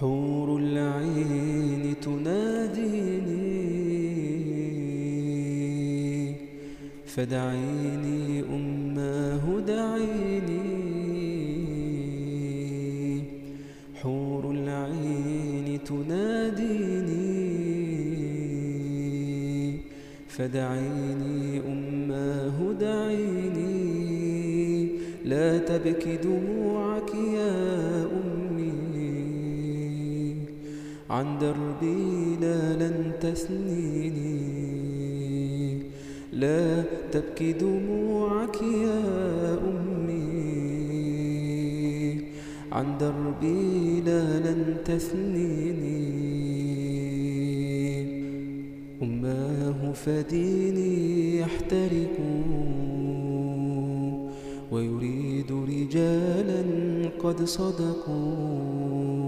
حور العين تناديني. فدعيني أماه دعيني. حور العين تناديني. فدعيني أماه دعيني. لا تبكي دموعك عن دربي لا لن تثنيني لا تبكي دموعك يا أمي. عن دربي لا لن تثنيني أماه فديني يحترق. ويريد رجالا قد صدقوا.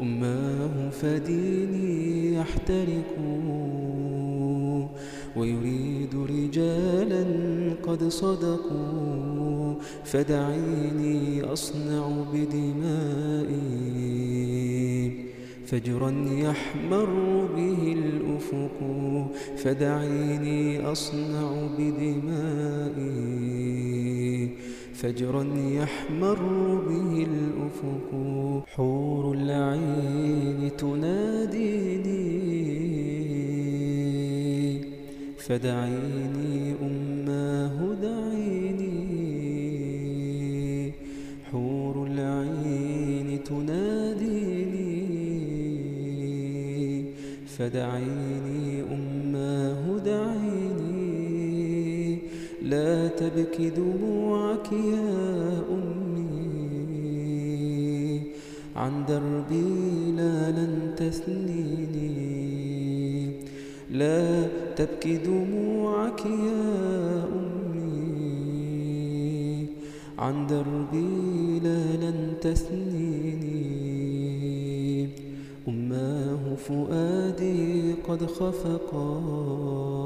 أماه فديني يحترق ويريد رجالا قد صدقوا فدعيني أصنع بدمائي فجرا يحمر به الأفق فدعيني أصنع بدمائي فجرا يحمر به الأفق. حور العين تناديني. فدعيني أماه دعيني. حور العين تناديني. فدعيني أماه دعيني. لا تبكي دموعك يا أمي. عن دربي لا لن تثنيني. لا تبكي دموعك يا أمي. عن دربي لا لن تثنيني. أماه فؤادي قد خفقا.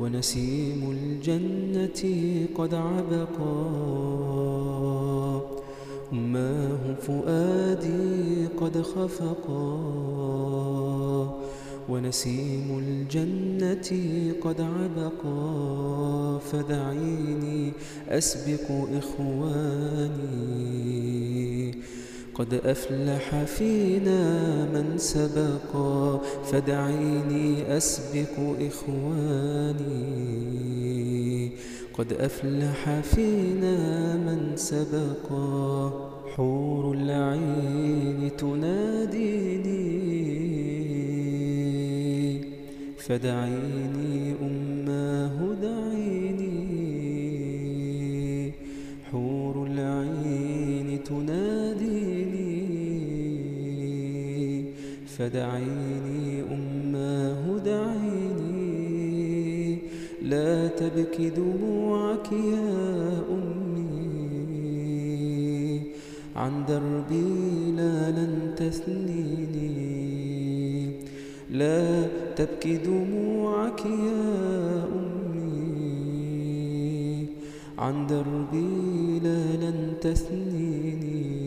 ونسيم الجنة قد عبقا. أماه فؤادي قد خفقا. ونسيم الجنة قد عبقا. فدعيني أسبق إخواني قد أفلح فينا من سبقا فدعيني أسبق إخواني. قد أفلح فينا من سبقا حور العين تناديني. فدعيني أماه دعيني فدعيني أماه دعيني. لا تبكي دموعك يا أمي. عن دربي لا لن تثنيني لا تبكي دموعك يا أمي. عن دربي لا لن تثنيني